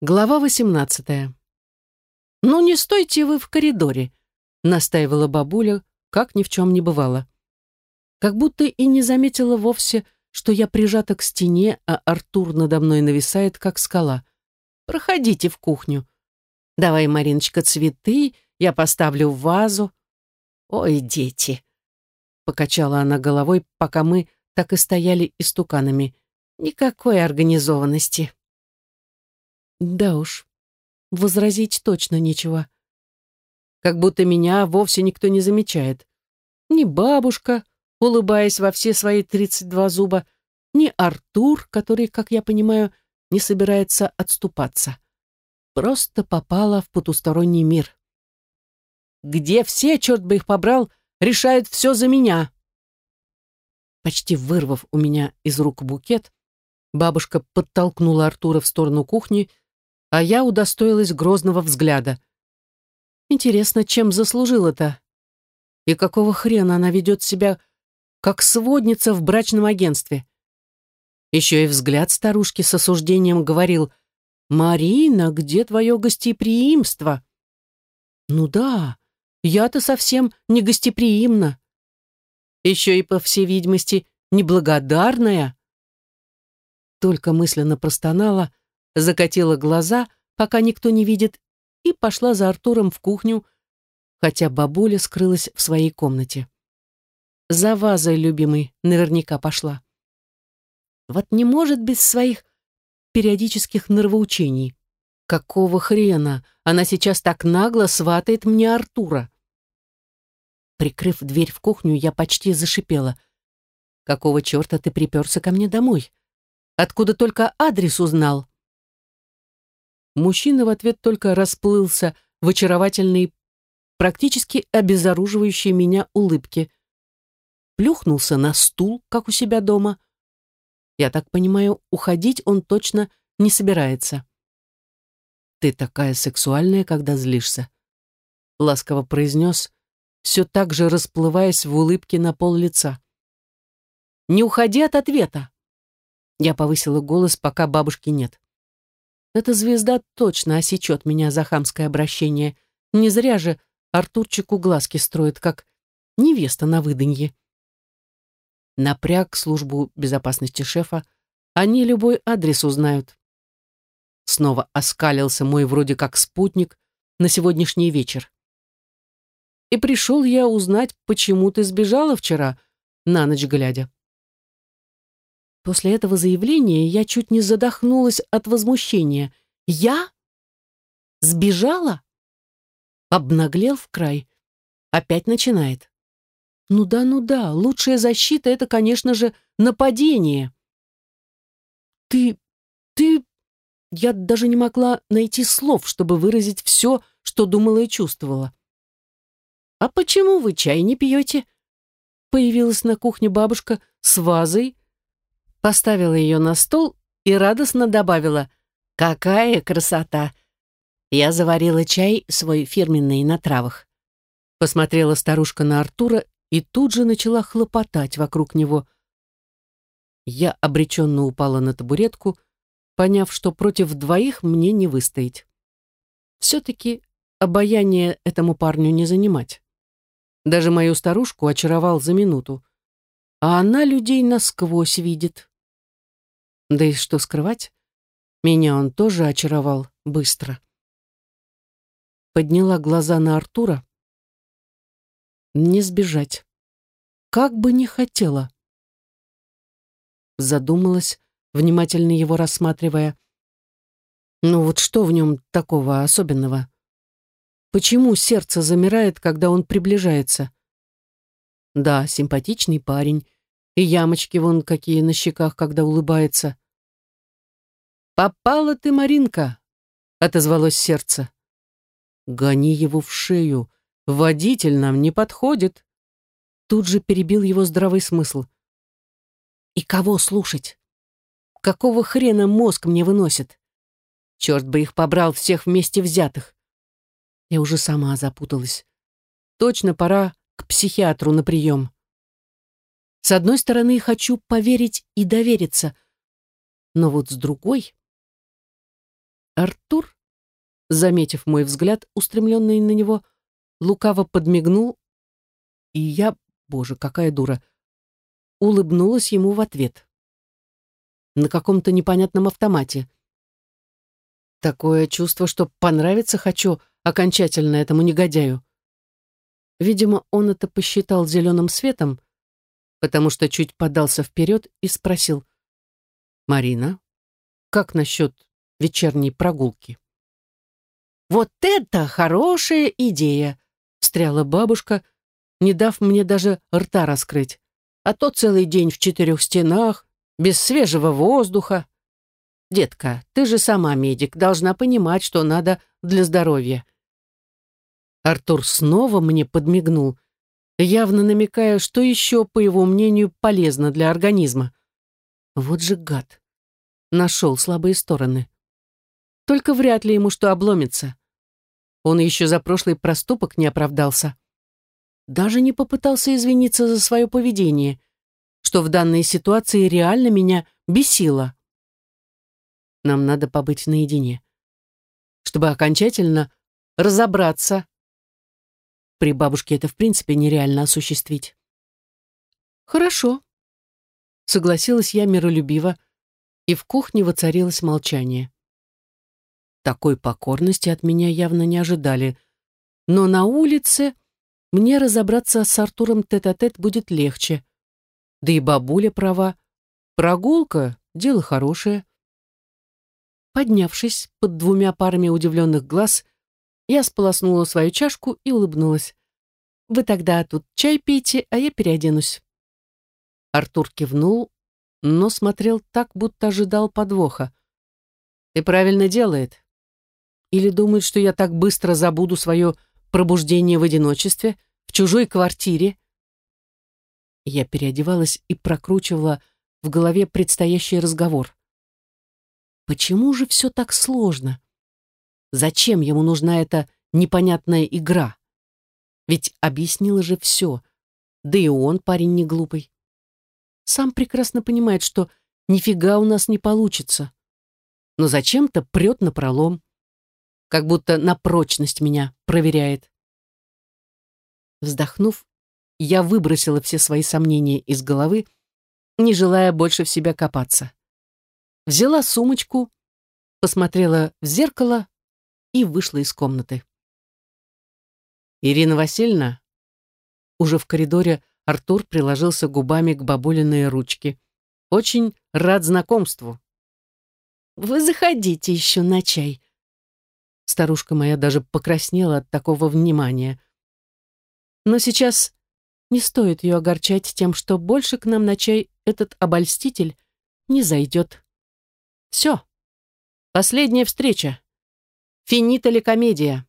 Глава 18. «Ну, не стойте вы в коридоре», — настаивала бабуля, как ни в чем не бывало. Как будто и не заметила вовсе, что я прижата к стене, а Артур надо мной нависает, как скала. «Проходите в кухню. Давай, Мариночка, цветы, я поставлю в вазу». «Ой, дети!» — покачала она головой, пока мы так и стояли истуканами. «Никакой организованности». Да уж, возразить точно нечего. Как будто меня вовсе никто не замечает. Ни бабушка, улыбаясь во все свои тридцать два зуба, ни Артур, который, как я понимаю, не собирается отступаться. Просто попала в потусторонний мир. Где все, черт бы их побрал, решают все за меня? Почти вырвав у меня из рук букет, бабушка подтолкнула Артура в сторону кухни, а я удостоилась грозного взгляда. Интересно, чем заслужил это? И какого хрена она ведет себя как сводница в брачном агентстве? Еще и взгляд старушки с осуждением говорил «Марина, где твое гостеприимство?» «Ну да, я-то совсем не гостеприимна. Еще и, по всей видимости, неблагодарная». Только мысленно простонала, закатила глаза, пока никто не видит, и пошла за Артуром в кухню, хотя бабуля скрылась в своей комнате. За вазой, любимый, наверняка пошла. Вот не может без своих периодических нервоучений. Какого хрена она сейчас так нагло сватает мне Артура? Прикрыв дверь в кухню, я почти зашипела. «Какого черта ты приперся ко мне домой? Откуда только адрес узнал?» Мужчина в ответ только расплылся в очаровательной, практически обезоруживающей меня улыбке. Плюхнулся на стул, как у себя дома. Я так понимаю, уходить он точно не собирается. «Ты такая сексуальная, когда злишься», — ласково произнес, все так же расплываясь в улыбке на пол лица. «Не уходи от ответа!» Я повысила голос, пока бабушки нет. Эта звезда точно осечет меня за хамское обращение. Не зря же Артурчику глазки строит, как невеста на выданье. Напряг службу безопасности шефа, они любой адрес узнают. Снова оскалился мой вроде как спутник на сегодняшний вечер. И пришел я узнать, почему ты сбежала вчера, на ночь глядя. После этого заявления я чуть не задохнулась от возмущения. Я? Сбежала? Обнаглел в край. Опять начинает. Ну да, ну да, лучшая защита — это, конечно же, нападение. Ты... ты... Я даже не могла найти слов, чтобы выразить все, что думала и чувствовала. «А почему вы чай не пьете?» Появилась на кухне бабушка с вазой, поставила ее на стол и радостно добавила «Какая красота!» Я заварила чай свой фирменный на травах. Посмотрела старушка на Артура и тут же начала хлопотать вокруг него. Я обреченно упала на табуретку, поняв, что против двоих мне не выстоять. Все-таки обаяние этому парню не занимать. Даже мою старушку очаровал за минуту. А она людей насквозь видит. Да и что скрывать, меня он тоже очаровал быстро. Подняла глаза на Артура. Не сбежать. Как бы не хотела. Задумалась, внимательно его рассматривая. Ну вот что в нем такого особенного? Почему сердце замирает, когда он приближается? Да, симпатичный парень, и ямочки вон какие на щеках, когда улыбается. «Попала ты, Маринка!» — отозвалось сердце. «Гони его в шею. Водитель нам не подходит». Тут же перебил его здравый смысл. «И кого слушать? Какого хрена мозг мне выносит? Черт бы их побрал всех вместе взятых!» Я уже сама запуталась. Точно пора к психиатру на прием. С одной стороны, хочу поверить и довериться, но вот с другой... Артур, заметив мой взгляд, устремленный на него, лукаво подмигнул, и я, боже, какая дура, улыбнулась ему в ответ. На каком-то непонятном автомате. Такое чувство, что понравиться хочу окончательно этому негодяю. Видимо, он это посчитал зеленым светом, потому что чуть подался вперед и спросил. «Марина, как насчет вечерней прогулки?» «Вот это хорошая идея!» — встряла бабушка, не дав мне даже рта раскрыть. «А то целый день в четырех стенах, без свежего воздуха. Детка, ты же сама медик, должна понимать, что надо для здоровья». Артур снова мне подмигнул, явно намекая, что еще, по его мнению, полезно для организма. Вот же гад. Нашел слабые стороны. Только вряд ли ему что обломится. Он еще за прошлый проступок не оправдался. Даже не попытался извиниться за свое поведение, что в данной ситуации реально меня бесило. Нам надо побыть наедине, чтобы окончательно разобраться. При бабушке это в принципе нереально осуществить. Хорошо, согласилась я миролюбиво, и в кухне воцарилось молчание. Такой покорности от меня явно не ожидали, но на улице мне разобраться с Артуром тет-а-тет -тет будет легче. Да и бабуля права. Прогулка — дело хорошее. Поднявшись под двумя парами удивленных глаз, я сполоснула свою чашку и улыбнулась. «Вы тогда тут чай пейте, а я переоденусь». Артур кивнул, но смотрел так, будто ожидал подвоха. «И правильно делает. Или думает, что я так быстро забуду свое пробуждение в одиночестве, в чужой квартире?» Я переодевалась и прокручивала в голове предстоящий разговор. Почему же все так сложно? Зачем ему нужна эта непонятная игра? Ведь объяснила же все. Да и он парень не глупый. Сам прекрасно понимает, что нифига у нас не получится. Но зачем-то прет на пролом. Как будто на прочность меня проверяет. Вздохнув, я выбросила все свои сомнения из головы, не желая больше в себя копаться взяла сумочку, посмотрела в зеркало и вышла из комнаты. «Ирина Васильевна?» Уже в коридоре Артур приложился губами к бабулиной ручке. «Очень рад знакомству». «Вы заходите еще на чай». Старушка моя даже покраснела от такого внимания. Но сейчас не стоит ее огорчать тем, что больше к нам на чай этот обольститель не зайдет. Все. Последняя встреча. Финита ли комедия?